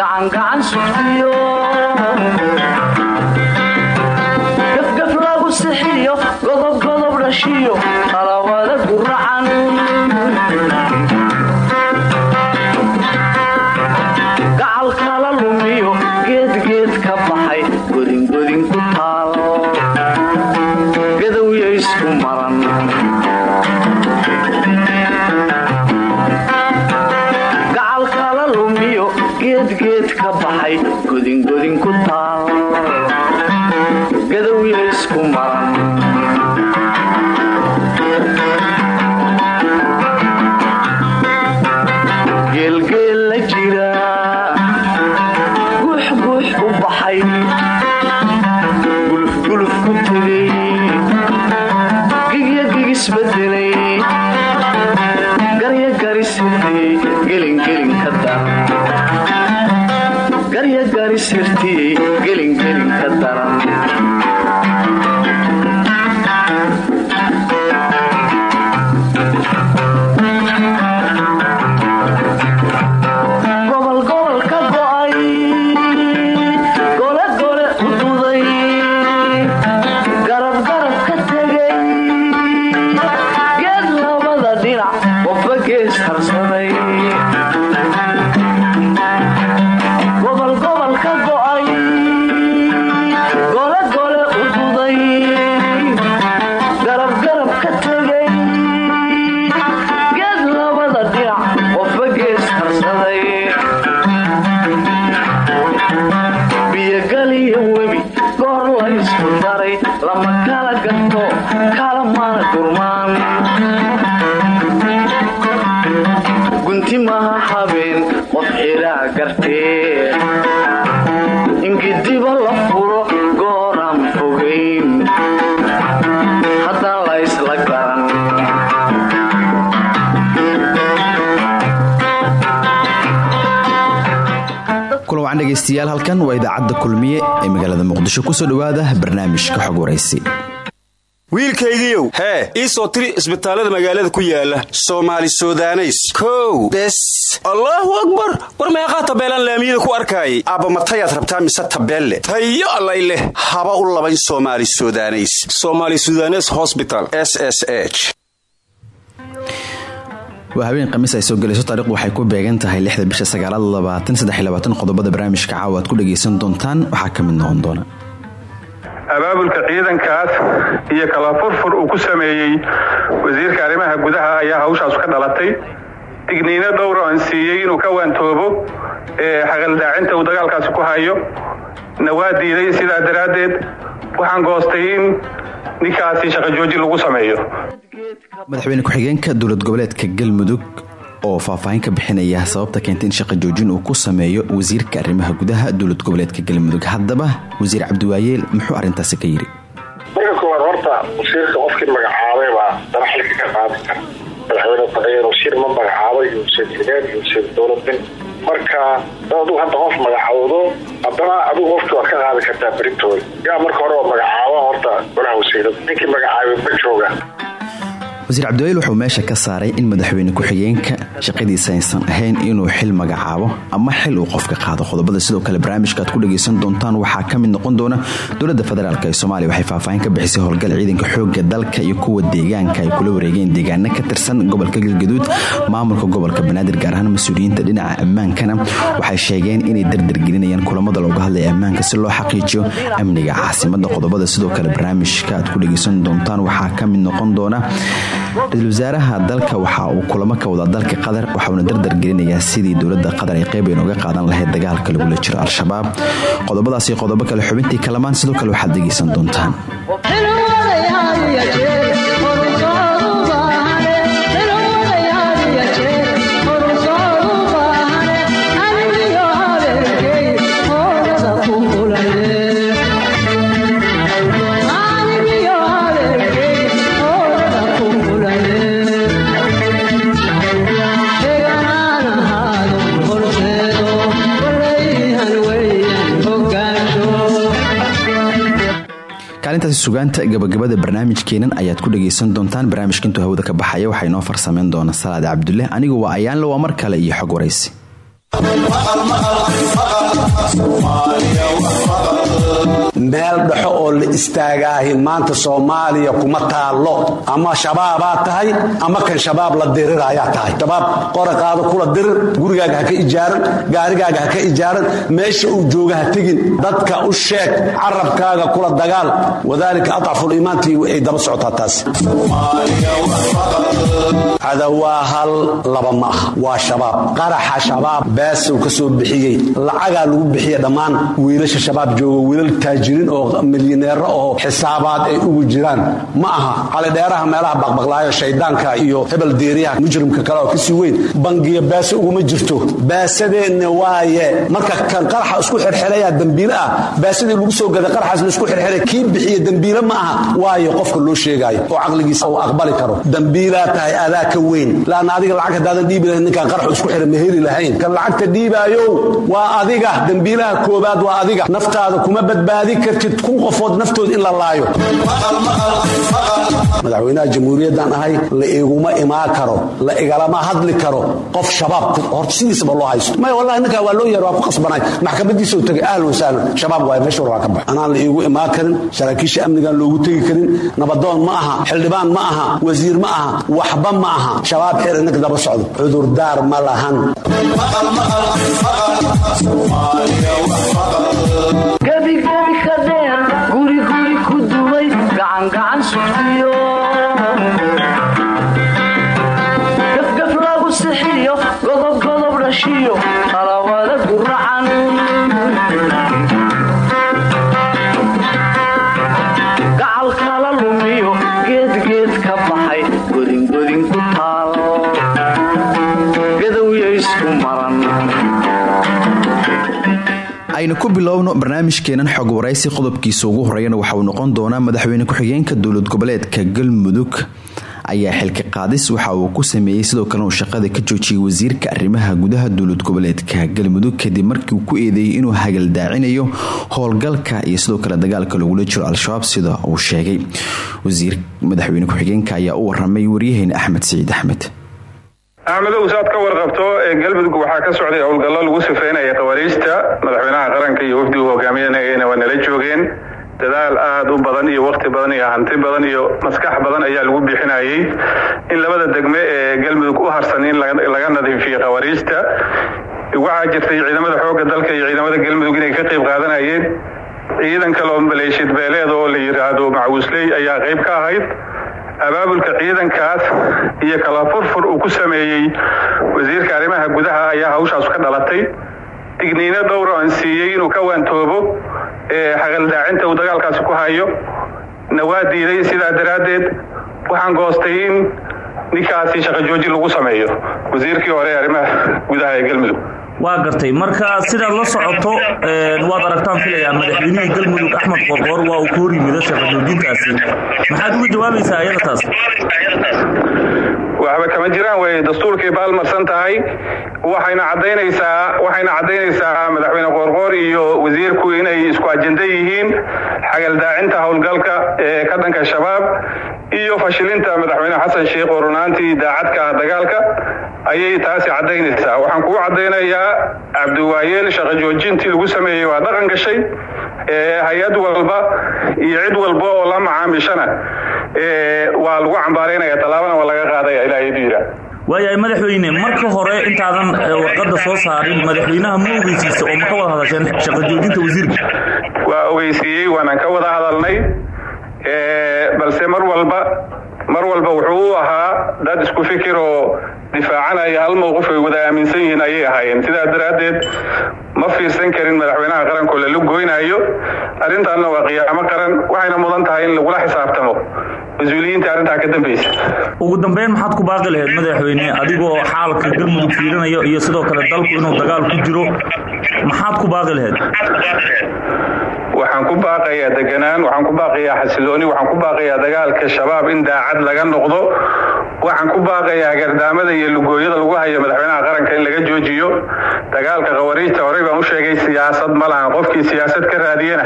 gacangacan sugtiyo qofba gees harsaday wacan dhegaystayaal halkan waa idaacadda kulmiye ee magaalada muqdisho ku soo dhowaada barnaamijka xog waraysi wiilkaygiiow hee? ii soo tiri isbitaallada magaalada ku yaalla soomaali sudaneys. Kow! Bes. Allaahu akbar! War meeqaa tabeelaan laamiyada ku arkaayay? Aabbamatayaad rabtaa mise tabeelle? Tayo allay leh. Haba u labayn soomaali sudaneys. Soomaali sudanes hosbital s s h waa habeen ay soo gelayso taariikhdu waxay ku beegan tahay lixda bisha sagaalaad qodobada barnaamijka caawa ku dhagaysan doontaan waxaa ka noqon doona. Abaabulka ciidankaas iyo kala furfur uu ku sameeyey wasiirka arrimaha gudaha ayaa hawshaas ka dhalatay. Digniino dhowra aan siiyey inuu ka waantoobo ee xaqaldaacinta uu dagaalkaasi ku hayo. Na waa diiday sidaa daraaddeed waxaan goostay in ninkaasi shaqajoojin lagu sameeyo madaxweyne ku-xigeenka dowlad goboleedka galmudug oo faahfaahin ka bixinaya sababta keentay in shaqa joojin uu ku sameeyo wasiirka arrimaha gudaha dowlad goboleedka galmudug. Haddaba wasiir cabdiwaayeel muxuu arrintaasi ka yidhi? Marka koowaad horta wasiirka qofkii magacaabay baa dana xilka ka qaadi kara. Madaxweyne wasiir ma magacaabay xigeen iyo wasiir dowladin marka aduu hadda qof magacawdo haddana adigu qofkii waad ka qaadi kartaa berintooda. Yaa marka hore oo magacaaba horta golaha wasiirada ninkii magacaabay ma jooga wasiir cabdiwaayeel wuxuu meesha ka saaray in madaxweyne ku-xigeenka shaqadiisa aysan ahayn inuu xil magacaabo ama xil uu qofka qaado. Qodobada sidoo kale barnaamijka aad ku dhagaysan doontaan waxaa ka mid noqon doona dowladda federaalk ee soomaaliya. Waxay faahfaahin ka bixisay howlgal ciidanka xooga dalka iyo kuwa deegaanka ay kula wareegeen deegaano ka tirsan gobolka galgaduud maamulka gobolka banaadir gaar ahaan mas'uuliyiinta dhinaca ammaankana. Waxay sheegeen inay dardargelinayaan kulamada looga hadlaya ammaanka si loo xaqiijiyo amniga caasimada. Qodobada sidoo kale barnaamijka aad ku dhagaysan doontaan waxaa ka mid noqon doona ra'iisul wasaaraha dalka waxa uu kulamo ka wadaa dalka qatar waxauna dardar gelinayaa sidii dowladda qatar ay qeyb aynu uga qaadan lahayd dagaalka lagula jiro al-shabaab. Qodobadaasi qodobo kale xubintii kalamaan sidoo kale waxaad dhegaysan doontaan kaalintaasi sugaanta gabagabada barnaamijkeenan ayaad ku dhagaysan doontaan barnaamijka intuu hawada ka baxaya waxaa inoo farsameyn doona salaad cabdulle anigu waa ayaanle waa mar kale iyo xog waraysi meel dhexo oo la istaagaahi maanta soomaaliya kuma taallo. Ama shabaabaa tahay ama kan shabaab la dirirayaa tahay. Shabaab qoraqaado kula dirir gurigaaga ha ka ijaaran gaarigaaga ha ka ijaaran meesha uu jooga ha tegin. Dadka u sheeg carabkaaga kula dagaal. Wadaalika adcafu liimaantii ay daba socotaa taas. Cadawaa hal laba ma ah waa shabaab. Qaraxa shabaab baasow ka soo bixiyey. Lacagaa lagu bixiya dhammaan wiilasha shabaab jooga wiilal taajiriin oo milyaneero oo xisaabaad ay ugu jiraan. Ma aha calidheeraha meelaha baqbaqlaayo shaydaanka iyo hebel deeriyaha mujrimka kale oo ka sii weyn bangiya baase uguma jirto. Baasadeenna waaye marka kan qaraxa isku xirxiraya dembiile ah baasadii lagu soo gaday qaraxaas la isku xirxiray kii bixiya dembiile ma aha. Waayo qofka loo sheegaayo oo caqligiisa uu aqbali karo dembiilaa tahay adaa ka weyn. Laanna adiga lacag haddaadan dhiibi lahayn ninkaan qaraxu isku xira ma heli lahayn. Kan lacagta dhiibaayow waa adiga. Dembiilaha koobaad waa adiga. Naftaada kuma badbaadi kartid kun qofood naftood in la laayo. Madaxweynaha jamhuuriyaddan ahay la iguma imaa karo la igalama hadli karo qof shabaab horta sidiisaba loo haysto. May wallahi ninkaa waa loo yeer waa ku qasbanay maxkamadiisau tagay ahlan wasahlan shabaab waay meesha war waa ka bax. Anaan la iigu imaa karin saraakiisha amnigaan loogu tegi karin nabadoon ma aha xildhibaan ma aha wasiir ma aha waxba ma aha. Shabaab xer inanka daba socdo. Cudurdaar ma lahan gacangacan aynu ku bilowno barnaamijkeenan xog waraysi qodobkiisa ugu horeeyana waxa uu noqon doonaa madaxweyne ku-xigeenka dowlad goboleedka galmudug. Ayaa xilka qaadis waxa uu ku sameeyey sidoo kalena uu shaqada ka joojiyey wasiirka arrimaha gudaha dowlad goboleedka galmudug kadib markii uu ku eedeeyey inuu hagaldaacinayo howlgalka iyo sidoo kale dagaalka lagula jiro al-shabaab sida uu sheegay. Wasiir madaxweyne ku-xigeenka ayaa u waramay waryaheena axmed siciid axmed axmedow saad ka warqabto galmudug waxaa ka socday howlgallo lagu sifeynaya khawariijta madaxweynaha qaranka iyo wafdigu hogaaminayana waa nala joogeen. Dadaal aada u badan iyo wakti badan iyo hanti badan iyo maskax badan ayaa lagu bixinayay. In labada degme ee galmudug u harsan in laga nadiifiyo khawariijta waxaa jirtay ciidamada xoogga dalka iyo ciidamada galmudug inay ka qayb qaadanayeen. Ciidan kale oo maleeshid beeleed oo la yidhaahdo macwuusley ayaa qayb ka ahayd abaabulka ciidankaas iyo kala furfur uu ku sameeyey wasiirka arrimaha gudaha ayaa hawshaas ka dhalatay. Digniino dhowr aan siiyey inuu ka waantoobo xaqaldaacinta uu dagaalkaasi ku hayo. Na waa diiday sidaa daraaddeed waxaan goostay in ninkaasi shaqo joojin lagu sameeyo. Wasiirkii hore arrimaha gudaha ee galmudug waa gartay. Marka sidaad la socoto waad aragtaan filayaa madaxweynihii galmudug axmed qorqoor waa uu ka hor yimida shaqo joojintaasi. Maxaad uga jawaabaysaa ayada taas waxba kama jiraan way dastuurkii baalmarsan tahay. Waxayna cadaynaysaa waxayna caddaynaysaa madaxweyne qoorqoor iyo wasiirku inay isku ajenda yihiin xagaldaacinta howlgalka ee ka dhanka shabaab iyo fashilinta madaxweyne xasan sheekh oo runaantii daacadka dagaalka ayay taasi caddaynaysaa waxaan kugu caddaynayaa cabdiwaayeel shaqo joojintii lagu sameeyey waa dhaqan gashay hay'ad walba iyo cid walba oo la macaamishana waa lagu cambaaraynaya tallaabana waa laga qaadaya ilaa yadu yidhaa waayahay madaxweyne marka hore intaadan warqadda soo saarin madaxweynaha ma ogeysiisa oo ma ka wada hadasheen shaqo joojinta wasiirka? Waa ogeysiiyey waanaan ka wada hadalnay. Balse mar walba mar walba wuxuu u ahaa dad isku fikir oo difaacanaya hal mowqif ay wada aaminsan yihiin ayay ahaayeen. Sidaa daraaddeed ma fiirsan karin madaxweynaha qaranko lala goynaayo. Arrintaanna waa qiyaamo qaran waxayna mudan tahay in lagula xisaabtamo. Mas'uuliyiinta arrintaa ka dambaysa. Ugu dambeyn maxaad ku baaqi lahayd madaxweyne adigoo xaalka galmudug fiirinayo iyo sidoo kale dalku inuu dagaal ku jiro maxaad ku baaqi lahayd waxaan ku baaqayaa deganaan waxaan ku baaqayaa xasilooni waxaan ku baaqayaa dagaalka shabaab in daacad laga noqdo waxaan ku baaqayaa gardaamada iyo lugooyada lagu hayo madaxweynaha qaranka in laga joojiyo. Dagaalka khawariijta horey baan u sheegay siyaasad ma lahan qofkii siyaasad ka raadiyana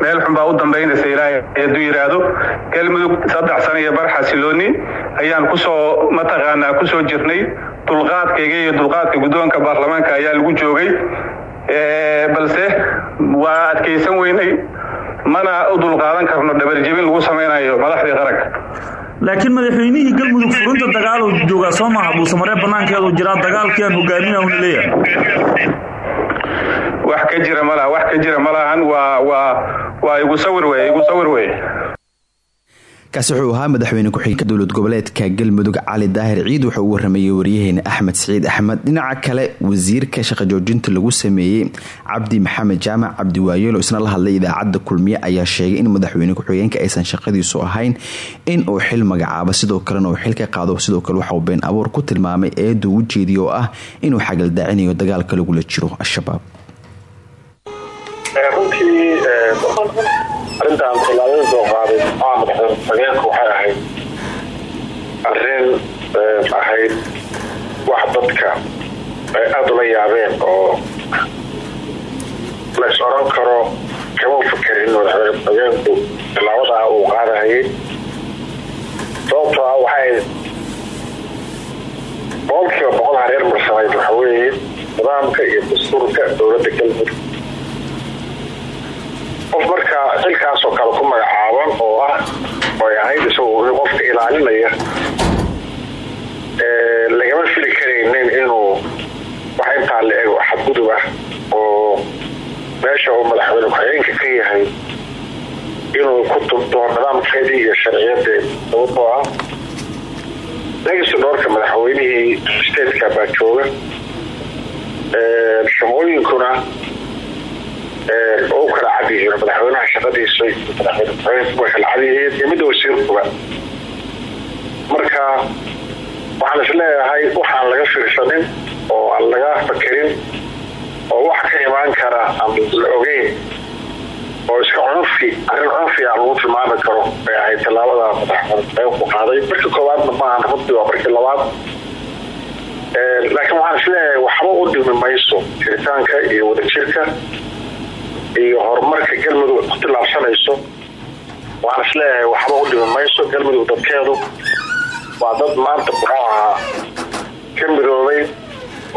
meel xun baa u dambaynaysa ilaahay hadduu yidhaahdo galmudug saddex sano iyo bar xasilooni ayaan ku soo mataqaanaa ku soo jirnay. Dulqaadkayga iyo dulqaadka guddoonka baarlamaanka ayaa lagu joogay. Balse waa adkaysan weynay. Mana u dulqaadan karno dhabarjebin lagu samaynayo madaxdii qaranka laakiin madaxweynihii galmudug furinta dagaaluu joogaa soo maaha buusamaree banaankeedu jiraa dagaalkii aan hogaaminah una leeyahay. Wax ka jira malaha wax ka jira malahan waa waa waa igu sawir weye igu sawir weye kaasi wuxuu ahaa madaxweyne ku-xigeenka dowlad goboleedka galmudug cali daahir ciid. Wuxuu u waramayey waryaheena axmed siciid axmed. Dhinaca kale wasiirka shaqa joojinta lagu sameeyey cabdi maxamed jaamac cabdi waayeelo isna la hadlay idaacadda kulmiye ayaa sheegay in madaxweyne ku-xigeenka aysan shaqadiisu ahayn in uu xil magacaabo sidoo kalena uu xil ka qaado sidoo kale waxauu been abuur ku tilmaamay eeda u jeediya oo ah inuu xagaldaacinayo dagaalka lagula jiro al-shabaab madaxweyne ku-xigeenku waxay ahayd arrin ahayd wax dadka ay aada ula yaabeen oo lays odhan karo kama fakerin madaxweyne ku-xigeenku tilaabadaa uu qaadahayay sababtoo ah waxay boqolkiiba boqol hareer marsanayd waxa weeye nidaamka iyo dastuurka dowladda galmudug qof markaa xilkaasoo kale ku magacaaban oo ah oy ahayd isagoo qofka ilaalinaya lagama fili karaynin inuu wax intaa la ego xadgudub ah oo meesha uu madaxweyne ku-xigeenka ka yahay inuu ku tubto nidaamkeedii iyo sharciyadeed sababtoo ah. Legacy dhoorka madaxweynihii stateka baa jooga shaqooyinkuna u kala cad yihiin madaxweynaha shaqadiisa midda wasiirkuba marka waxaan is leeyahay waxaan laga fiirsanin oo aan laga fakerin oo wax ka imaan kara aan la ogeyn oo iska cunfi arrin cunfi aan lagu tilmaami karo bay ahayd tallaabada madaxweyne ku qaaday. Markii koowaadna maahan runtii waa markii labaad. Laakiin waxaan is leeyahay waxba u dhimi mayso jiritaanka iyo wadajirka iyo horumarka galmudug ku tilaabsanayso? Waxaan is leeyahay waxba u dhimi mayso galmudug dadkeedu. Waa dad maanta muxuu ahaa ka midoobay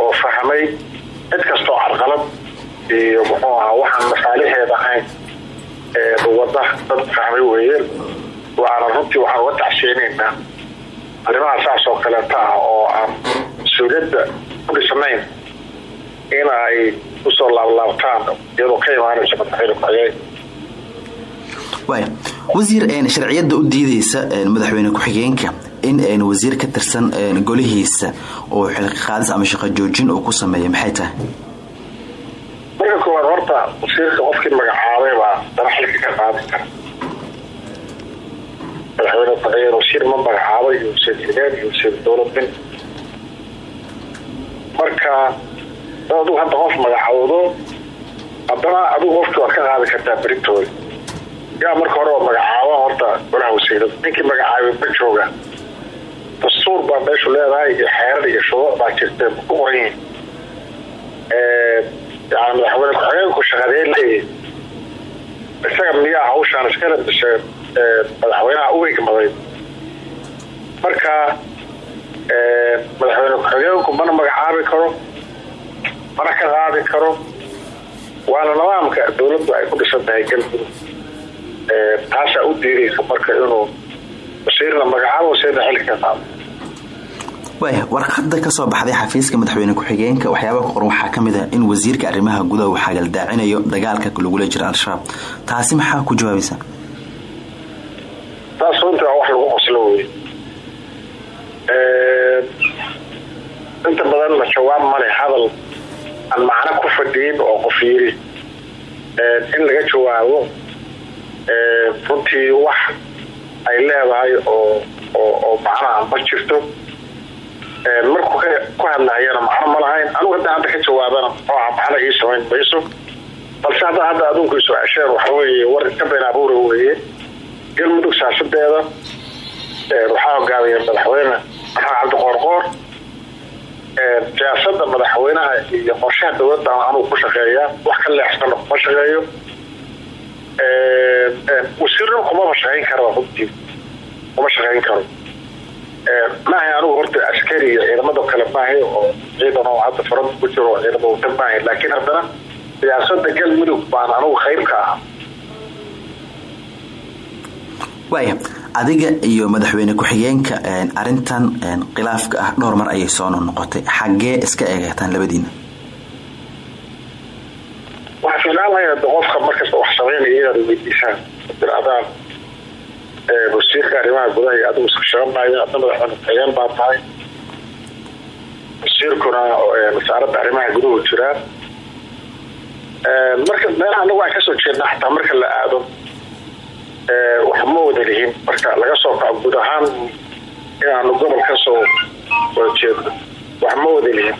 oo fahmay cid kastoo carqalad iyo muxuu ahaa waxaan masaalixeed ahayn wada dad fahmay weeye waana runtii waxaan uga tacsiyeynaynaa arrimaha saas oo kaleeta ah oo aan mas'uuliyadda ku dhisnayn in ay u soo laablaabtaan iyadoo ka imaanaysa madaxweyne ku-xigeen wasiir sharciyada u diideysa madaxweyne ku-xigeenka in wasiir ka tirsan golihiisa oo xilqaadis ama shaqo joojin uu ku sameeya maxay tahay? Marka koowaad horta wasiirka qofkii magacaabay baa dana xilka ka qaadi kara. Madaxweyne ku-xigeen wasiir ma magacaabay wasiir xigeen iyo wasiir adigu hadda qof magacawdo haddana adigu qofkii waad ka qaadi kartaa berintooda yaa marka hore oo magacaaba horta golaha wasiirada ninkii magacaabay ma jooga. Dastuur baa meeshu leedahay iyo xeerar iyo shuruuc baa jirtee ku qoran yihiin yani madaxweyne ku-xigeenku shaqadee leeyahy isaga miyaa hawshaan iskala dishe madaxweynaha u egmaday marka madaxweyne ku-xigeenku mana magacaabi karo mana ka qaadi karo. Waana nidaamka dowladdu ay ku dhisan tahay galmudug taasaa u diidaysa marka inuu wasiirna magacaabo wasiirna xilka ka qaado. Waaya warqada ka soo baxday xafiiska madaxweyne ku-xigeenka waxyaabaa ku qoran waxaa ka mid ah in wasiirka arrimaha gudaha uu xagaldaacinayo dagaalka lagula jira al-shabaab. Taasi maxaa ku jawaabaysaa taas runtii waa wax lagu qoslo wey inta badanna jawaab male hadal aan macno ku fadhiyin oo qof yiri in laga jawaabo runtii wax ay leedahay oo oo macnaha ma jirto. Markuu ku hadlahayana macno ma lahayn. Anugu hadda hadda ka jawaabana muxuuha macno ii samayn mayso balse hadda hadda adduunku isu cesheen waxa weeye war iska been abuura weeye. Galmudug siyaasadeeda waxaa hogaamaya madaxweyne maxamed cabdi qoorqoor siyaasada madaxweynaha iyo qorshaha dowladda anuu ku shaqeeyaa wax ka leexsana kuma shaqeeyo. Wasiirna kumaba shaqayn kara runtii kuma shaqayn karo. Maahay anigu horta askari iyo ciidamado kale maahay oo ciidan oo hadda faranta ku jiro oo ciidamo wata maahay laakiin haddana siyaasada galmudug baan anigu qayb ka ah adiga iyo madaxweyne ku-xigeenka arintan khilaafka ah dhowr mar ayay soo noqotay. Xaggee iska eegataan labadiina. Waxaa filaan lahayd hadda qofka markasta wax samaynaya inaad weydiisaan. Adaan wasiirka arrimaha gudaha iyo adigu isku shaqamaayo adna madaxweyne ku-xigeen baa tahay. Wasiirkuna wasaaradda arrimaha guduhu jiraan. Marka meelaha anagu aan ka soo jeedna xataa marka la aado wax ma wada marka laga soo kaco guud ahaan inaanu gobol ka soo wada jeedno wax ma wada lihin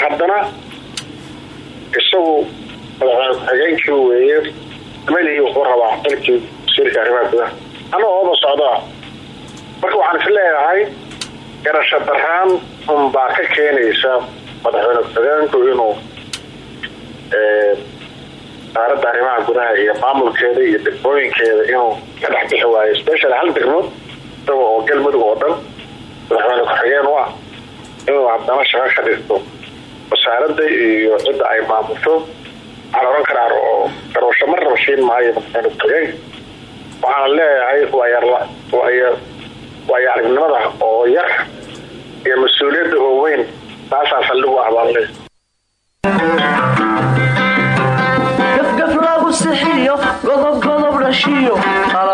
haddana isagu madaxweyne ku-xigeenkii weeye malihii wuxuu rabaa xilkii wasiirka arrimaha gudaha. Ana ooba socdaa marka waxaan is leeyahay garasho daraan unbaa ka keenaysa madaxweyne ku-xigeenku inuu wasaaradda arrimaha gudaha iyo maamulkeeda iyo degmooyinkeeda inuu ka dhex bixi waayo special hal degmood isaga oo galmudug oo dhan madaxweyne ku-xigeen u ah inuu haddana shaqo ka dhigto wasaaradda iyo cidda ay maamulto waxaan oran karaa oo garowsho marnaba siin maayo madaxweyne ku-xigeenka waxaana leeyahay waayo aragnimada oo yar iyo mas'uuliyadda oo weyn taasaa saldhigu ah godob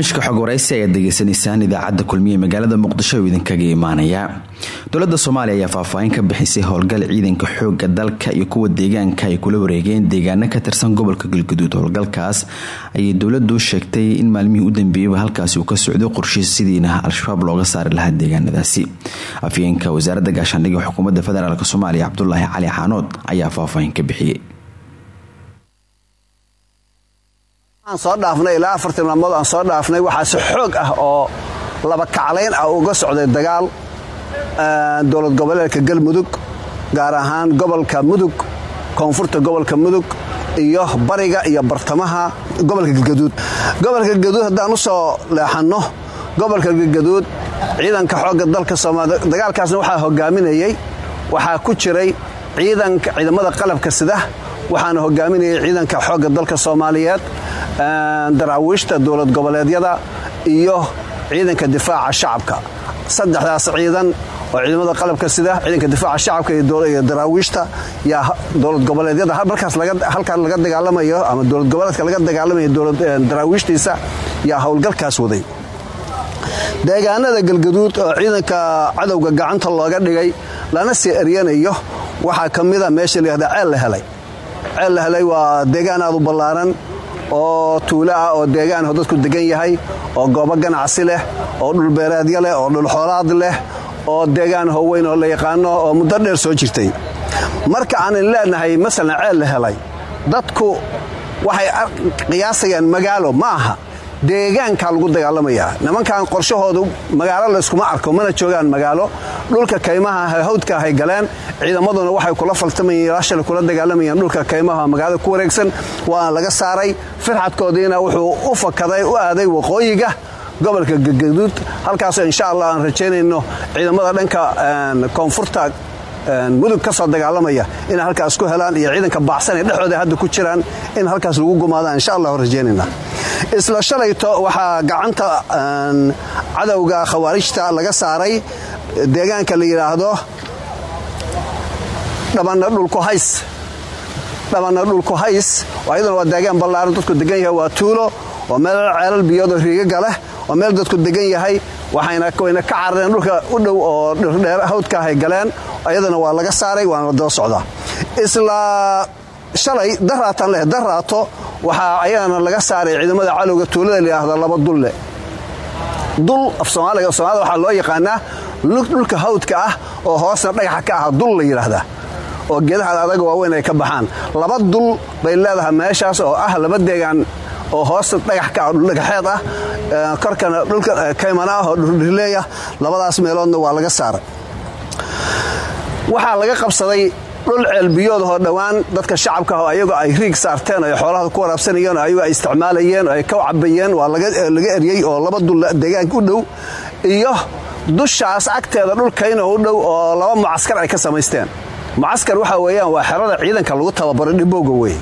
barnaamijka xog waraysi ayaad degeysanaysaan idaacadda kulmiye magaalada muqdisho oo idinkaga imaanaya. Dowladda soomaaliya ayaa faahfaahin ka bixisay howlgal ciidanka xooga dalka iyo kuwa deegaanka ay kula wareegeen deegaano ka tirsan gobolka galguduud. Howlgalkaas ayay dowladu sheegtay in maalmihii u dambeeyeyba halkaasi uu ka socday qorshe sidiina al-shabaab looga saari lahaa deegaanadaasi. Afyeenka wasaaradda gaashaandhigga xukuumadda federaalk soomaaliya cabdulaahi cali xaanood ayaa faahfaahin ka bixiyey aan soo dhaafnay ilaa afartii maalmood aan soo dhaafnay waxaa si xoog ah oo laba kaclayn ah uga socday dagaal dowlad goboleedka galmudug gaar ahaan gobolka mudug koonfurta gobolka mudug iyo bariga iyo bartamaha gobolka galgaduud gobolka galgaduud haddaan u soo leexanno gobolka galgaduud ciidanka xoogga dalka soomaaliya dagaalkaasna waxaa hogaaminayey waxaa ku jiray ciidanka ciidamada qalabka sida waxaana hogaaminayay ciidanka xoogga dalka soomaaliyeed daraawiishta dowlad goboleedyada iyo ciidanka difaaca shacabka. Saddexdaas ciidan oo ciidamada qalabka sida ciidanka difaaca shacabka iyo daraawiishta yaa dowlad goboleedyada markaas halkan laga dagaalamayo ama dowlad goboleedka laga dagaalamayo daraawiishtiisa yaa howlgalkaas waday. Deegaanada galgaduud oo ciidanka cadowga gacanta looga dhigay lana sii eryanayo waxaa ka mida meesha layihahda ceel la helay ceel la helay waa deegaan aad u ballaaran oo tuulo ah oo deegaan dadku degan yahay oo goobo ganacsi leh oo dhulbeereedyo leh oo dhulxoolaad leh oo deegaan howeyn oo la yaqaano oo muddo dheer soo jirtay. Marka aanan leenahay masalan ceel la helay dadku waxay qiyaasayaan magaalo ma aha deegaankaa lagu dagaalamayaa nimankan qorshahoodu magaalo layskuma arko mana joogaan magaalo. Dhulka kaymaha hawdka ahay galeen ciidamaduna waxay kula faltamayeen raashal kula dagaalamayeen dhulka kaymaha magaalada ku wareegsan. Waana laga saaray firxadkoodiina wuxuu u fakaday u aaday waqooyiga gobolka gagaduud halkaasoo insha allah aan rajaynayno ciidamada dhanka koonfurta mudug ka soo dagaalamaya inay halkaas ku helaan iyo ciidanka baacsan ee dhexooda hadda ku jiraan in halkaas lagu gumaadaan insha allah rajaynayna isla shalayto waxaa gacanta cadowga khawaarijta laga saaray deegaanka la yidhaahdo dhabanna dhulkuhays dhabanna dhulkuhays ayaduna waa deegaan ballaaran dadku degan yahay waa tuulo waa meel ceelal biyood oo riigaga leh waa meel dadku degan yahay waxayna ka carareen dhulka u dhow oo dhirdheer hawdka ahay galeen ayadana waa laga saaray waana la daba socdaa isla shalay daraataan leh daraato waxaa ayagana laga saaray ciidamada calowga tuulada layidhaahdo laba dulle. Dul af soomaaliga soomaalida waxaa loo yaqaanaa dhulka hawdka ah oo hoosna dhagaxa ka ah dul la yidhaahdaa oo geedaha adaga waaweyn ay ka baxaan. Laba dul bay leedahay meeshaas oo ah laba deegaan oo hoosta dhagax ka ah dhuldhagaxeed ah korkana dhulka kaymana ah oo dhuldhileeya labadaas meeloodna waa laga saaray. Waxaa laga qabsaday dhul ceelbiyood oo dhowaan dadka shacabka ah ayagoo ay riig saarteen ay xoolaha ku waraabsanayeen oo ay isticmaalayeen oo ay ka cabayeen waa laga eryey oo laba dul deegaanka u dhow iyo dushaas agteeda dhulkayna u dhow oo laba mucaskar ay ka samaysteen. Mucaskar waxa weeyaan waa xerada ciidanka lagu tababaro dhibowga wey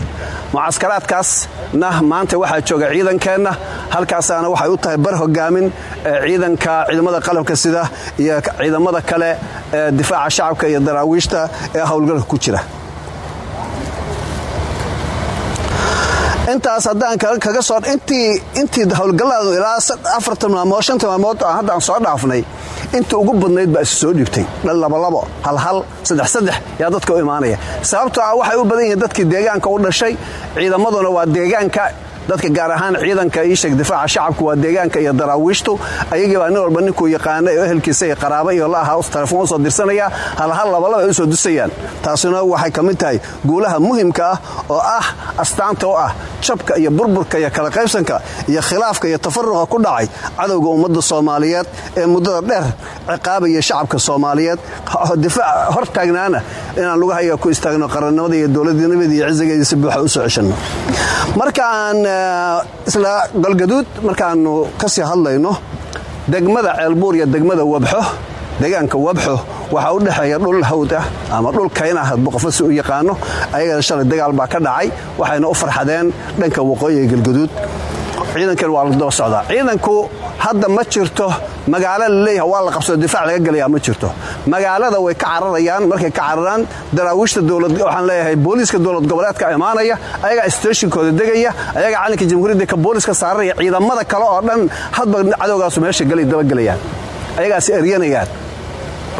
mucaskaraadkaasna maanta waxaa jooga ciidankeenna halkaasaana waxay u tahay bar hogaamin ciidanka ciidamada qalabka sida iyo ciidamada kale ee difaaca shacabka iyo daraawiishta ee howlgalka ku jira intaas haddaan kaga soo intii howlgalladu ilaa afartan maalmood shanta maalmood haddaan soo dhaafnay inta ugu badnayd baa isu soo dhiibtay labalabo halhal saddex saddex yaa dadka u imaanaya. Sababtoo ah waxay u badan yihiin dadkii deegaanka u dhashay. Ciidamaduna waa deegaanka dadka gaar ahaan ciidanka iisheeg difaaca shacabku waa deegaanka iyo daraawiishtu ayagii baa nin walba ninkuu yaqaana oo ehelkiisa iyo qaraaba iyo la ahaa telefoon u soo dirsanaya halhal labalaba ay u soo dusayaan. Taasuna waxay ka mid tahay guulaha muhimka ah oo ah astaanta u ah jabka iyo burburka iyo kala qaybsanka iyo khilaafka iyo tafaruqa ku dhacay cadowga ummadda soomaaliyeed ee muddada dheer ciqaabaya shacabka soomaaliyeed. Difaac hor taagnaana inaan lugahayaga ku istaagno qarannimada iyo dowladnimada iyo cizigeedii si buuxa u soo ceshanno. Markaan isla galgaduud markaannu ka sii hadlayno degmada ceelbuur iyo degmada wabxo deegaanka wabxo waxaa u dhexeeya dhul hawd ah ama dhul kayn ah qofo si u yaqaano ayagana shalay dagaal baa ka dhacay waxayna u farxadeen dhanka waqooyiga galgaduud ciidankan waa la daba socdaa ciidanku hadda ma jirto magaalo laleeyaha waa la qabsado difaac laga gelayaa ma jirto. Magaalada way ka cararayaan markay ka cararaan daraawiishta waxaan leeyahay booliiska dowlad goboleedka imaanaya ayagaa steeshinkooda degaya ayagaa calanka jamhuuriyadda ka booliiska saaraya ciidamada kale oo dhan hadba cadowgaasu meesha gelay dabagelayaan ayagaas eryanayaan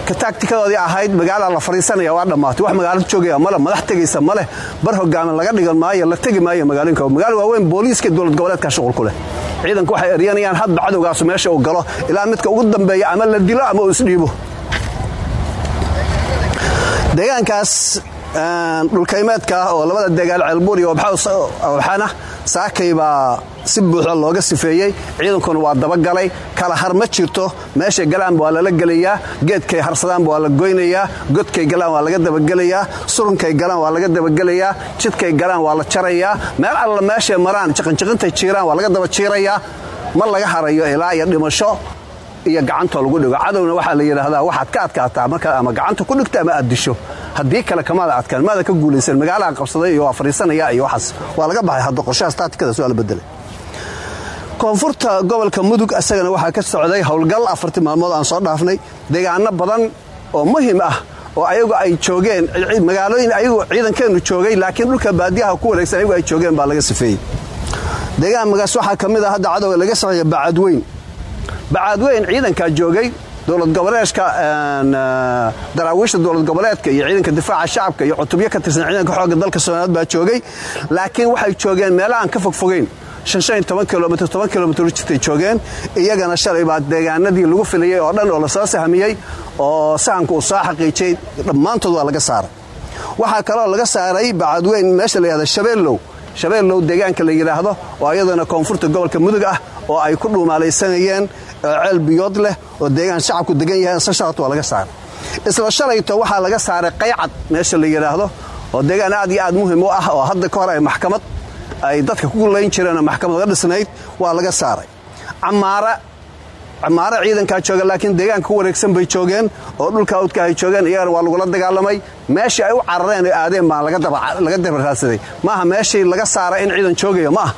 taagtikadoodii ahayd magaalaa la fariisanaya waa dhammaatay. Wax magaalo joogaya male madax tegaysa maleh bar hogaamin laga dhigan maayo la tegi maayo magaalinka. Magaalo waaweyn booliiska dowlad goboleedka shuqul ku leh. Ciidanku waxay eryanayaan hadba cadowgaasu meesha uu galo ilaa midka ugu dambeeya ama la dilo ama uu isdhiibo deegaankaas dhulkaymeedka ah oo labada deegaan ceelbuur iyo wabxana saakay baa si buuxda looga sifeeyey. Ciidankuna waa dabagalay. Kala har ma jirto. Meeshay galaanba waa lala gelayaa. Geedkay harsadaanba waa la goynayaa. Godkay galaan waa laga dabagelayaa. Surunkay galaan waa laga dabagelayaa. Jidkay galaan waa la jarayaa. Meel alla meeshay maraan jiqinjiqintay jiiraan waa laga daba jiirayaa ma laga harayo ilaa iyo dhimasho iyo gacantoo lagu dhigo. Cadowna waxaa la yidhaahdaa waxaad ka adkaataa markaad ama gacanta ku dhigto ama aad disho haddii kale kamaada adkaan maada ka guulaysan magaalaha qabsaday iyo waa fariisanaya iyo waxaas waa laga baxay hadda qorshahaas taatikadaas waa la bedelay koonfurta gobolka mudug isagana waxaa ka socday howlgal afartii maalmood aan soo dhaafnay deegaano badan oo muhiim ah oo ayagu ay joogeen magaalooyin ayagu ciidankeennu joogay laakiin dhulka baadiyaha ku wareegsan ayagu ay joogeen baa laga sifeeyey. Deegaanmagaas waxaa ka ah hadda cadowga laga sameeya bacadweyn. Bacaadweyn ciidankaa joogay dowlad goboleedka daraawiishta dowlad goboleedka iyo ciidanka difaaca shacabka iyo cutubyo ka tirsan ciidanka xoogga dalka soomaaliyeed baa joogay. Laakiin waxay joogeen meelaha aan ka fogfogeyn. Kilomtr toban kilomitr jirtay joogeen iyagana shalay baa deegaanadii lagu filayey oo dhan oo la soo sahmiyey oo sahanku uu soo xaqiijiyey dhammaantood waa laga saaray. Waxaa kaloo laga saaray bacadweyn meesha la yihahda shabeellow shabeellow deegaanka la yidhaahdo oo iyadana koonfurta gobolka mudug ah oo ay ku dhuumaalaysanayeen ceel biyood leh oo deegaan shacabku degan yahay sashaat waa laga saaray isla shalayto waxaa laga saaray qaycad meesha la yidhaahdo oo deegaan aad iyo aad muhiim u ah oo hadda ka hor ay maxkamad ay dadka ku layn jireenoo maxkamad ga dhisnayd waa laga saaray. Camaara camaaro ciidankaa jooga laakiin deegaanka ku wareegsan bay joogeen oo dhulka awdka ay joogeen. Iyagana waa lagula dagaalamay. Meeshii ay u carareen oo aadeen baa laga daba raadsaday. Maaha meeshii laga saaray in ciidan joogayo maaha?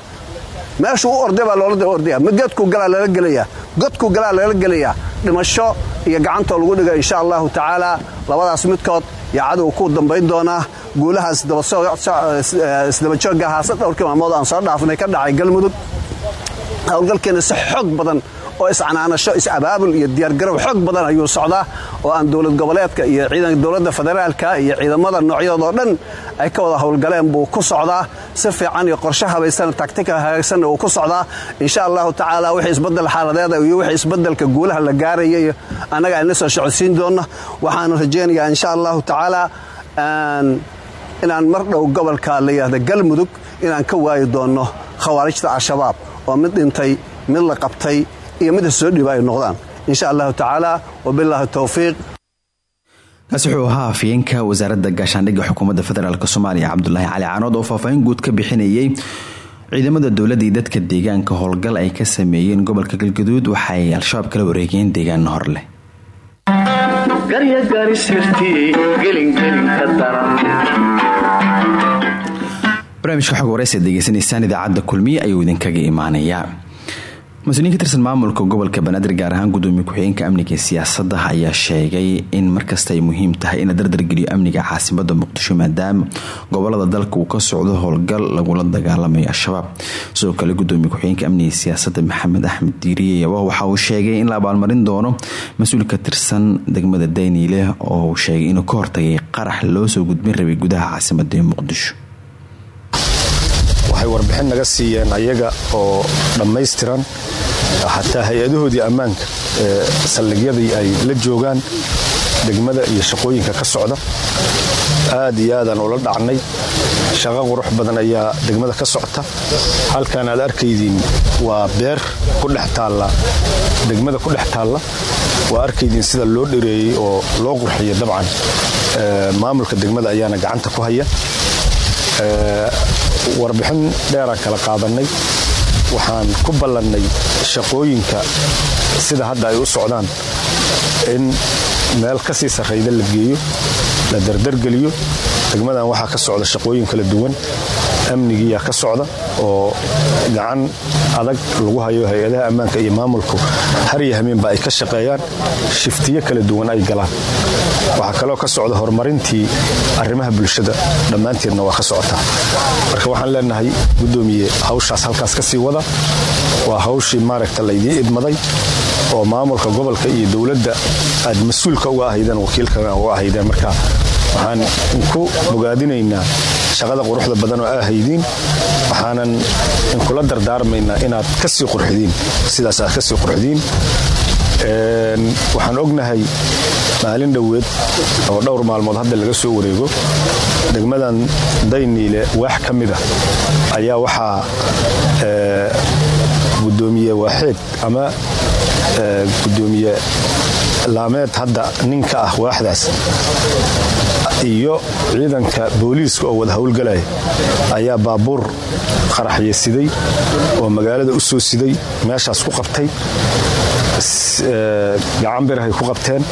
Meeshuu u orday baa loola ordaya godkuu galaa lala gelayaa? Godkuu galaa lala gelayaa? Dhimasho iyo gacantoo lagu dhiga insha allahu tacaala labadaas midkood yaa cadow ku dambayn doonaa guulahaas isdabajoogga haase dhowrkii maalmood aan soo dhaafnay ka dhacay galmudug. Howlgalkeena si xoog badan oo iscanaanasho is-abaabul iyo diyaargarow xoog badan ayuu socdaa oo aan dowlad goboleedka iyo ciidanka dowladda federaalka iyo ciidamada noocyadooda oo dhan ay ka wada howlgaleen buu ku socdaa. Si fiican iyo qorshe habaysan taktika hagaagsanna uu ku socdaa. Insha allahu tacaala wixii isbeddel xaaladeeda iyo wixii isbeddelka guulaha la gaaraya iyo annaga ayna soo socodsiin doonna waxaanu rajaynayaa insha allahu tacaala inaan mar dhow gobolka la yidhahda galmudug inaan ka waayi doonno khawaarijta al-shabaab oo mid dhintay mid la qabtay iyo mid soo dhiiba ay noqdaan. Insha allahu tacaala wabilaahi towfiiq kaasi wuxuu ahaa afyeenka wasaaradda gaashaandhigga xukuumadda federaalk soomaaliya cabdulaahi cali caanood oo faahfaahin guud ka bixinayay ciidamada dowladda iyo dadka deegaanka. Howlgal ay ka sameeyeen gobolka galgaduud waxaay al-shabaab kala wareegeen deegaano hor leh. Barnaamijka xog wareysaad degeysanaysaan idaacadda kulmiye ayuu idinkaga imaanayaa mas'uuliyiin ka tirsan maamulka gobolka banaadir gaar ahaan gudoomiye ku-xigeenka amniga siyaasadda ayaa sheegay in markasta ay muhiim tahay in la dardargeliyo amniga caasimada muqdisho maadaama gobollada dalka uu ka socdo howlgal lagula dagaalamayo al-shabaab. Sidoo kale gudoomiye ku-xigeenka amniga siyaasadda maxamed axmed diiriye yabo waxa uu sheegay in la abaalmarin doono mas'uul ka tirsan degmada dayniile oo uu sheegay inuu ka hortagay qarax loo soo gudbin rabay gudaha caasimada muqdisho waxay warbixin naga siiyeen ayaga oo dhammaystiran xataa hay'adahoodii ammaanka saldhigyadii ay la joogaan degmada iyo shaqooyinka ka socda. Aad iyo aadaan ula dhacnay. Shaqo qurux badan ayaa degmada ka socta halkan aad arkaydiin waa beer degmada ku dhex taalla. Waa arkaydiin sida loo dhereeyey oo loo qurxiyo dabcan. Maamulka degmada ayaana gacanta ku haya warbixin dheeraan kala qaadannay. Waxaan ku ballannay shaqooyinka sida hadda ay u socdaan in meel ka sii sarrayda la geeyo la dardargeliyo. Degmadan waxaa ka socda shaqooyin kala duwan amnigiiyaa ka socda oo gacan adag lagu hayo hay'adaha ammaanka iyo maamulku har iyo hameenba ay ka shaqeeyaan shiftiyo kala duwan ay galaan. Waxaa kaloo ka socda horumarintii arrimaha bulshada. Dhammaanteedna waa ka socotaa marka waxaan leenahay gudoomiye hawshaas halkaas ka sii wada. Waa hawshii maaragta laydiin idmaday oo maamulka gobolka iyo dowladda aad mas'uulka uga ahaydeen wakiilkana uga ahaydeen. Marka waxaan inku bogaadinaynaa shaqada quruxda badan oo aa haydiin waxaanan inkula dardaarmaynaa inaad ka sii qurxidiin. Sidaas aad ka sii qurxidiin. Waxaan ognahay maalin dhoweed oo dhowr maalmood hadda laga soo wareego degmadan dayniile waax ka mida ayaa waxaa gudoomiye waaxeed ama gudoomiye laameed hadda ninka ah waaxdaas iyo ciidanka booliiska oo wada howlgalaya ayaa baabuur qaraxye siday oo magaalada u soo siday meeshaas ku qabtay gacan birahay ku qabteen.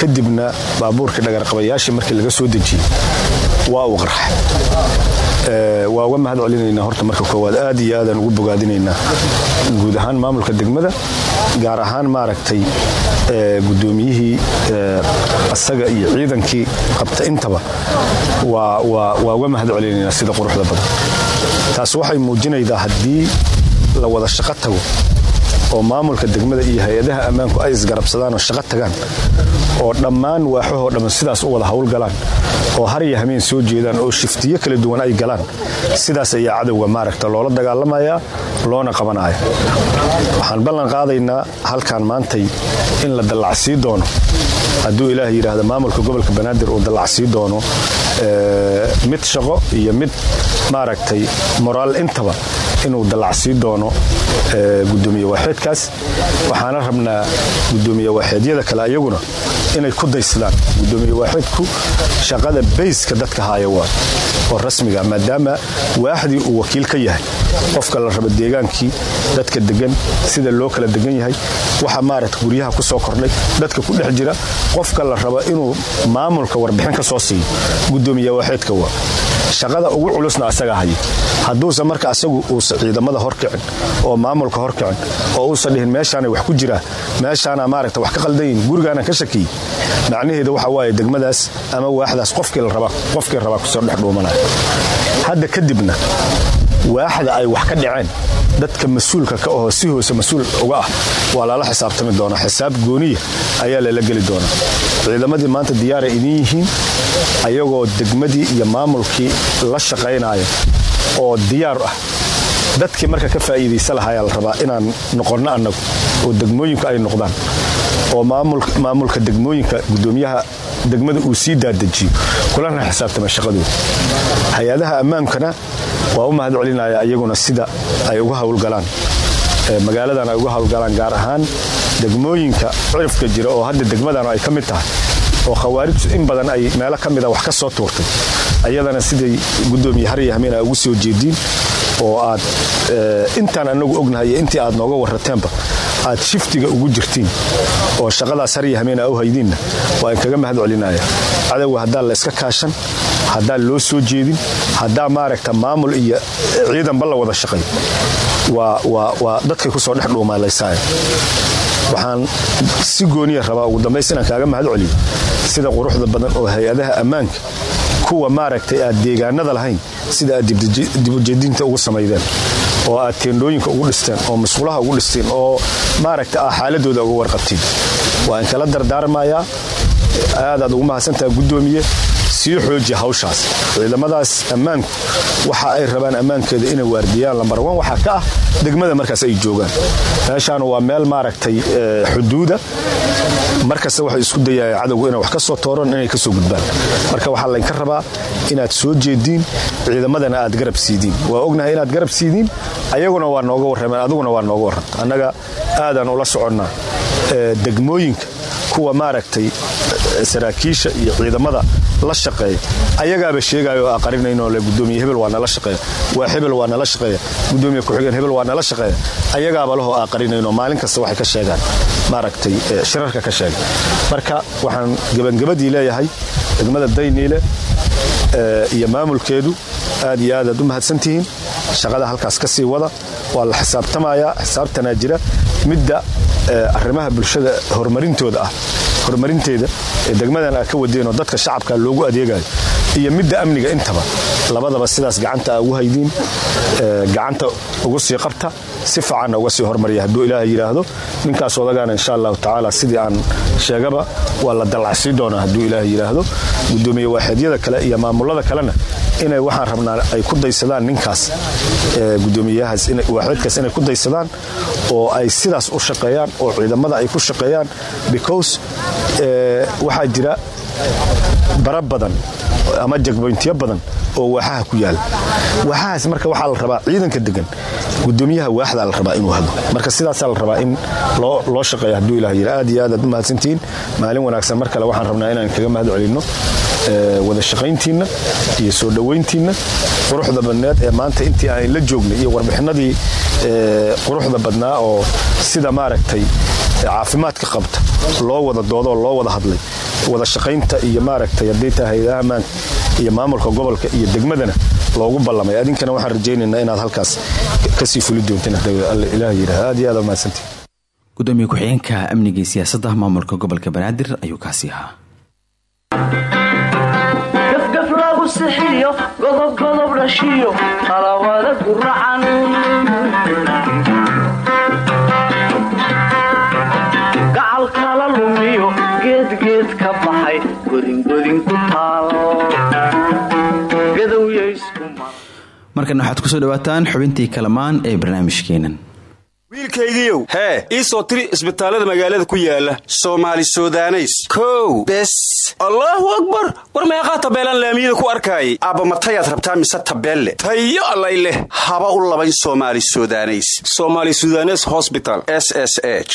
Kadibna baabuurkii dhagarqabayaashii markii laga soo dejiyey waa uu qarxay waa uga mahad celinaynaa horta marka koowaad. Aad iyo aadaan ugu bogaadinaynaa guud ahaan maamulka degmada gaar ahaan maaragtay gudoomiyihii asaga iyo ciidankii qabta intaba waa uga mahad celinaynaa sida quruxda badan. Taas waxay muujinaydaa haddii la wada shaqo tago oo maamulka degmada iyo hay'adaha ammaanku ay isgarabsadaan oo shaqo tagaan oo dhammaan waaxahoo dhamman sidaas u wada howlgalaan oo har iyo hameen soo jeedaan oo shiftiyo kala duwan ay galaan. Sidaas ayaa cadowga maaragta loola dagaalamayaa loona qabanaya waxaan ballan qaadaynaa halkan maantay in la dallacsii doono. Hadduu ilaah yidhaahda maamulka gobolka banaadir uu dallacsii doono mid shaqo iyo mid maaragtay moraal intaba inuu dallacsii doono gudoomiye waaxeedkaas. Waxaana rabnaa gudoomiye waaxeedyada kale ayaguna inay ku daysadaan gudoomiye waaxeedku shaqada bayska dadka haaya waa oo rasmiga maadaama waaxdii uu wakiil ka yahay. Qofka la raba deegaankii dadka degan sida loo kala degan yahay waxa maaragta guryaha ku soo kordhay dadka ku dhex jira. Qofka la raba inuu maamulka warbixin ka soo siiyo. Gudoomiye waaxeedka waa shaqada ugu culusna asaga haya hadduusan marka asagu uusa ciidamada horkicin oo maamulka horkicin oo uusan dhihin meeshaana wax ku jiraa meeshaana maaragta wax ka qaldayin gurigaana ka shakiy macnaheeda waxa waaye degmadaas ama waaxdaas qofkii rabaa ku soo dhex dhuumanaya hadda kadibna waaxda ay wax ka dhaceen dadka mas'uulka ka ahoo si hoose mas'uul uga ah waa lala xisaabtami doonaa xisaab gooniya ayaa lala geli doonaa ciidamadii maanta diyaaray idin yihiin ayagoo degmadii iyo maamulkii la shaqaynaya oo diyaar ah. Dadkii marka ka faa'iidaysa lahayaa la rabaa inaan noqonno annagu oo degmooyinku ay noqdaan oo maamulka degmooyinka gudoomiyaha degmada uu sii daadajiyo kulana xisaabtama shaqadooda. Hay'adaha ammaankana waa u mahad celinaya iyaguna sida ay uga howlgalaan magaaladan ay uga howlgalaan gaar ahaan degmooyinka cirifka jira oo hadda degmadan ay ka mid tahay oo khawaarijtu in badan ay meelo ka mida wax ka soo tuurtay. Ayadana siday gudoomiye harya hameen ay ugu soo jeediin oo aad intaan anagu ognahay intii aad nooga warrateenba aad shiftiga ugu jirtiin oo shaqadaas harya hameena u haydiinna waa inkaga mahad celinaya cadowga haddaan la iska kaashan haddaan loo soo jeedin haddaa maaragta maamul iyo ciidanba la wada shaqay waa dadkay ku soo dhex dhuumaalaysaaya waxaan si gooniya rabaa ugu dambays inaan kaaga mahad celiyo sida quruxda badan oo hay'adaha ammaanka kuwa maaragtay aad deegaanada lahayn sida aad dibujeedinta ugu samaydeen oo aad teendhooyinka ugu dhisteen oo masqulaha ugu dhisteen oo maaragta ah xaaladooda uga warqabtiin waa in kala dardaarmayaa aadaad ugu mahadsantaha guddoomiye sii xooji hawshaas ciidamadaas ammaanku waxa ay rabaan ammaankeeda inay waardiyaan lambar wan waxaa ka ah degmada markaas ay joogaan. Meeshaan waa meel maaragtay xuduuda. Markasta waxay isku dayaya cadowgu inay wax ka soo tooran inay ka soo gudbaan. Marka waxaa laynka rabaa inaad soo jeediin ciidamadana aad garab siidiin waa ognahay inaad garab siidiin ayaguna waa nooga warrameen adiguna waa nooga warranta annaga aadaan ula soconnaa degmooyinka kuwa maaragtay saraakiisha iyo ciidamada la shaqeeya ayagaaba sheegayo oo aqarinaynoo le gudoomiye hebel waa nala shaqeeya. Waa hebel waa nala shaqeeya. Gudoomiye ku-xigeen hebel waa nala shaqeeya. Ayagaaba lahoo aqarinaynoo maalin kasta waxay ka sheegaan. Maaragtay shirarka ka sheega marka waxaan gebangabadii leeyahay degmada dayniile iyo maamulkeedu aad iyo aadaad u mahadsantihiin. Shaqada halkaas ka sii wada waa la xisaabtamayaa xisaabtanaa jira. Midda arrimaha bulshada horumarintooda ah horumarinteeda ee degmadan aad ka wadeen oo dadka shacabka loogu adeegayo iyo midda amniga intaba labadaba sidaas gacanta ugu haydiin gacanta ugu sii qabta si fiicanna uga sii hormarya hadduu ilaaha yidhaahdo ninkaas odagaana insha allahu tacaala sidii aan sheegaba waa la dallacsiin doonaa hadduu ilaaha yidhaahdo gudoomiye waaxeedyada kale iyo maamulada kalena inay waxaan rabnaa ay ku daysadaan ninkaas gudoomiyahaas waaxeedkaas inay ku daysadaan oo ay sidaas u shaqeeyaan oo ciidamada ay ku shaqeeyaan because waxaa jira bara badan ama jagboyntiyo badan oo waaxaha ku yaalla waaxahaas marka waxaa la rabaa ciidanka degan gudoomiyaha waaxdaa la rabaa inuu hadlo. Marka sidaasaa la rabaa in loo shaqeeya hadduu ilah yira aad iyo aad aad u mahadsantihiin maalin wanaagsan mar kale waxaan rabnaa inaan kaga mahad celinno wada shaqayntiinna iyo soo dhowayntiinna quruxda badneed ee maanta intii aan la joognay iyo warbixinadii quruxda badnaa oo sida maaragtay caafimaadka qabta loo wada doodoo loo wada hadlay wada shaqaynta iyo maaragtay haddii tahay hayadaha ammaanka iyo maamulka gobolka iyo degmadana loogu ballamay. Adinkana waxaan rajaynaynaa inaad halkaas ka sii fuli doontiin ilaah yidhaah aad iyo aad mahadsantiin gudoomiye ku-xigeenka amniga iyo siyaasadda maamulka gobolka banaadir ayuu kaasi ahaa. Gafgaf lagu sixiyo godobgodob dhashiyo qalawada guracan markana waxaad ku soo dhawaataan xubintii kalamaan ee barnaamijkeenan wiilkaygiiow hee. ii soo tiri isbitaallada magaalada ku yaalla soomaali sudaneys. Kow. Bes. Allaahu akbar. War meeqaa tabeelaan laamiyada ku arkaayay? Aabbamatayaad rabtaa mise tabeelle? Tayo allay leh. Haba u labayn soomaali sudaneys. Somaali sudanes hosbital s s h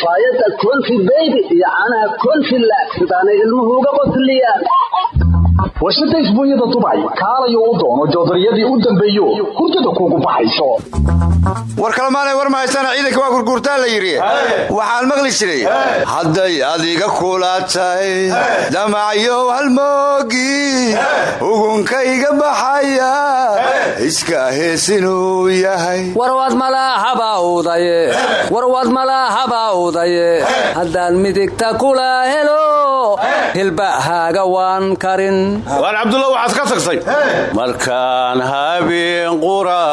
xafaayadda konfi beybi iyo caanaha konfi laag. Sidaanay ilmuhu uga qosliyaan warshada isbuunyada dubay. Kaalayo u doono joodariyadii u dambeeyo hurdada kuugu baxayso. War kalemaanay war mahaysana ciidanka waa gurguurtaa la yidhi. Waxaan maqli jiray. Hadday adiga kula tahay damacyow halmoogi ugunkayga baxaya iska hees inuu yahay warwad malaahabawdaye warwad malaahabawdaye haddaan midigta kula helo hilbahaaga waan karin. Waan cabdulla waxaad ka tagtay. Markaan habeen qura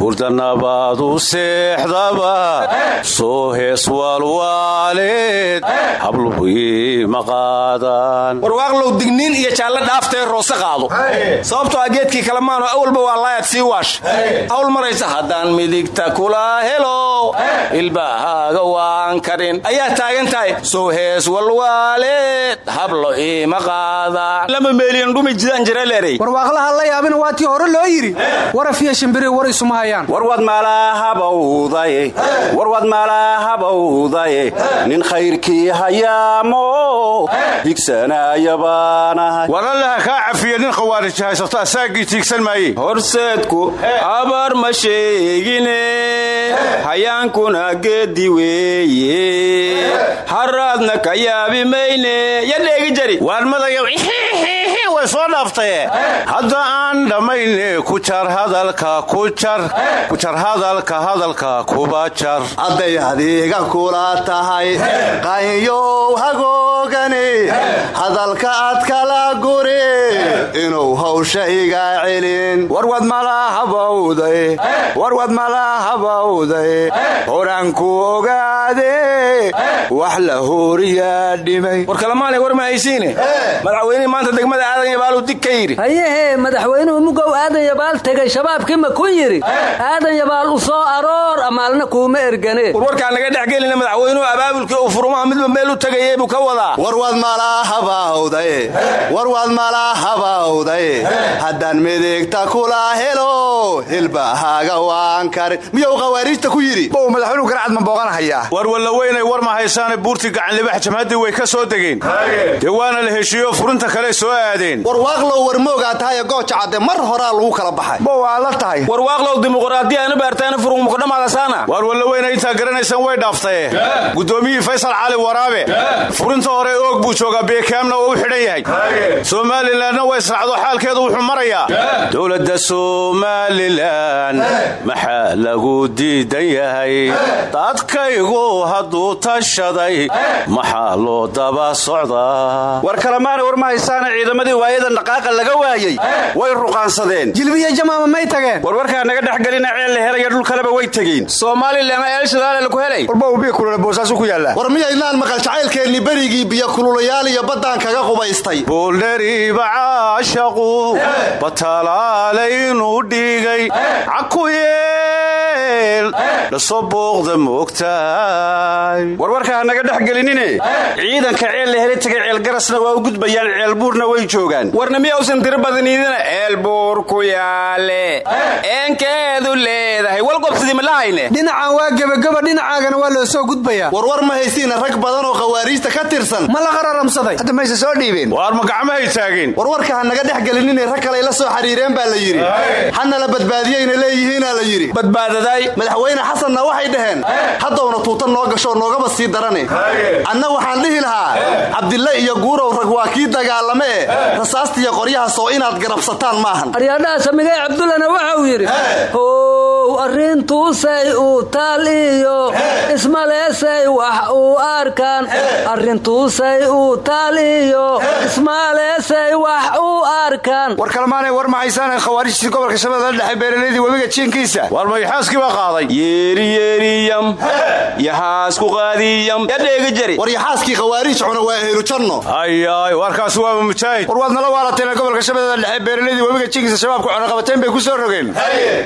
hurda nabaadu seexdaba. Soo hees waalwaaleed habluhii ma qaadaan. Warwaaqlow digniin iyo jaallo dhaaftee roose qaado. Sababtoo a geedkii kalemaano awalba waa laayaad sii waash. Awl maraysa haddaan midigta kula helo. Ilbahaaga waan karin. Ayaa taagan tahay soo hees walwaaleed hablo iima qaadaan lama meeliyan dhumi jidaan jiraleerey warwaaqlaha la yaabina waa tii hore loo yidhi waraf iyo shimbiri war isuma hayaan warwad malahabawdaye warwad malahabawdaye nin khayrkii hayaamo higsanaya baanahay waralaha kaa cafiya nin khawaarij haysato asaagii tiigsan maaye horseedku abar ma sheegine hayaankuna geedi weeye haraadna ka yaabi mayne ya dheegi jari. Waarmadayow way soo dhaaftaye hadda aan dhammayne ku jar hadalka ku jar ku jar hadalka hadalka kuba jar. Hadday adiga kula tahay qaynyow hagoogani hadalka ad kala guri inuu hawsha iga celin. Warwad malahabawday warwad malahabawday horaanku ogaade wax la hooriyaa dhimay. War kalemaanay war ma haysiine? Madaxweynihii maanta degmada aadan yabaalu dig ka yidhi. Hayehee madaxweynuhu mugow aadan yabaal tegay shabaabkii ma ku yidhi? Aadan yabaal u soo aroor amaalna kuuma ergane. Warwarkaan naga dhex gelina madaxweynuhu abaabulkii uu furumaha midba meel u tegayey buu ka wadaa. Warwad malahabawday warwad malahabawday haddaan midigta kula helo hilbahaaga waan karin miyuu khawaariijta ku yidhi? Bow madaxweynuhu garcad ma booqanahayaa war walla weynay war ma haysaane buurtii gacanlibax jamhaddii way ka soo degeen. Dee waana la heshiiyo furinta kale soo aadeen warwaaqlow warmoogaa tahaye gooja cadde mar horaa lagu kala baxay. Bow aa la tahay. Warwaaqlow dimuqraadiya anu baartaana furugmukudhamaadasaana waar walla weyna intaa garanaysaan way dhaaftaye guddoomiyihii faysal cali waraabe. Furinta hore oog buu joogaa beekaamna oo u xidhan yahay. Somalilanna way israacdo xaalkeedu wuxuu marayaa. Dowladda somalilan maxaa lagu diidan yahay? Dadkaygu hadduu tashaday maxaa loo daba socdaa? War kalemaana war ma haysaana ciidamadii waayadan dhaqaaqa laga waayey way ruqaansadeen. Jilbiya jamaama may tageen. Warwarkaa naga dhex gelina ceel la helaya dhul kaleba way tegeen. Somalilan eel shidaale ku helay? Warbow biyo kulula boosaasu ku yaalla war miyaynaan maqal jacaylkeennii berigii biyo kululayaal iyo baddaan kaga qubaystay. Buuldheriiba caashaqu batalaalaynu dhigay. Cakuyeel dhaso booqda moogtaay warwarkaa naga dhex gelinine. Ciidanka ceel la heli tegay ceelgarasna waa u gudbayaan ceelbuurna way joogaan. Warna miyausan tiro badaniidina ceelbuur ku yaale. Eenkeedu leedahay walgobsidii malahayne dhinacan waa gebageba dhinacaagana waa loo soo gudbayaa. Warwar ma haysiina rag badan oo khawaariijta ka tirsan. Ma la qararamsaday hadda mayse soo dhiibeen waar ma gacmahay taageen warwarka ha naga dhex gelinine rag kaley la soo xiriireen baa la yidhi. Hana la badbaadiyeyna leeyihiinaa la yidhi badbaadaday madaxweyne xasanna waxay dhaheen haddowna tuuta noo gasho noogaba sii darane anna waxaan dhihi lahaa cabdille iyo guurow rag waa kii dagaalame e rasaastiiyo qoryahaas oo inaad garabsataan maahan aryaadhaha samigay cabdullana waxau yidhi how arrintuusay uu taal iyo ismaleesay wax uu arkaan. Arrintuusay uu taal iyo ismaleesay wax uu arkaan. War kalmaanay war ma haysaana khawaarijtii gobolka shabeellada dhexe beeralaydii webiga jiinkiisa. Waar mayxaaskii baa qaaday yeeriyeeriyam yaxaasku qaadiyam. Ya dheegi jari. War yaxaaskii khawaariij cuna waa ehelu janno. Ayaay warkaasi waaba mujaahid war waad nala waalateen gobolka shabeellada dhexe beeralaydii webiga jiinkiisa shabaabku cunaqabateen bay ku soo rogeen.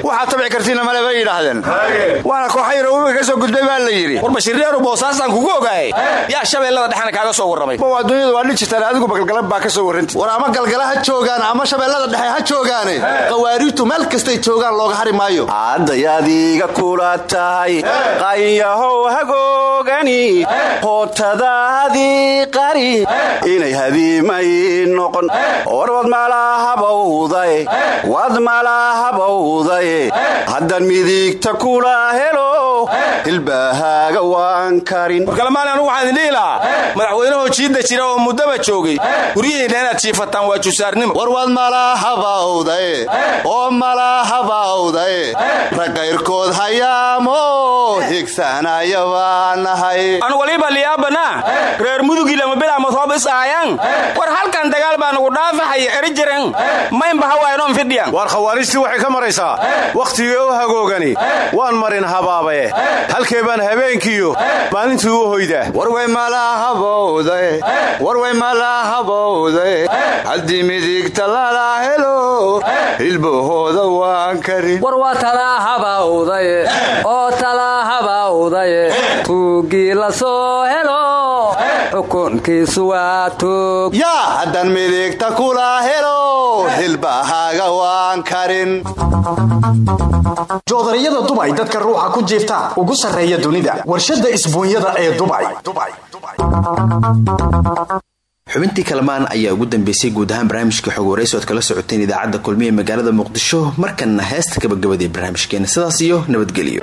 Waxaad tabci kartiinna male bay yidhaahdeen. Waana kooxa yaro webiga ka soo gudbay baa la yidhi. War bashiirreeru boosaasaan kugu ogaayay? Yaa shabeellada dhexna kaaga soo warramay. Ma dunyadu waa digital adigu bagalgalan baa ka soo warranti. War ama galgala ha joogaan ama shabeellada dhexe ha joogaane. Qawaariijtu meel kastay joogaan looga hari maayo adiga kula tahay qayahow hagoogani hootadaadii qari. Inay hadiimay noqon war wad malahabawday wad malahabawday haddaan midigta kula helo hilbahaaga waan karin. Warkalamaali anugu waxaan idin dhihi lahaa madaxweynahoo jiidda jira oo muddaba joogay. Guryihiinna inaad jiifataan waa jusaarnimo. War waad malahabawday oo malahabawday raqayrkood hayaamo higsanaya baan nahay anu waliba liyaabanaa reer mudugii lama bilaamad hoob is aayaan war halkan dagaal baa nugu dhaafahaya eri jiran maynba hawaaynoo fidhiyan waar khawaarijtii waxay ka maraysaa wakhtigii u hagoogani waan marin habaabaye halkee baan habeenkiiyo maalintii u hoydaa warway malahabowday haddii midigta lala helo hilbahooda waan karin waa talaahabawday oo talaahabawday tuuggii la soo helo xukunkiisu waa tuug yaa haddaan midigta kula helo hilbahaaga waan karin. Joodariyada dubay dadka ruuxa ku jiifta ugu sarreeya dunida warshadda isbuunyada ee dubay xubintii kalamaan ayaa ugu dambeysay guud ahaan barnaamijka xog waraysi oad kala socoteen idaacadda kulmiye magaalada muqdisho markanna heesta gabagabada ee barnaamijkeena. Sidaas iyo nabadgelyo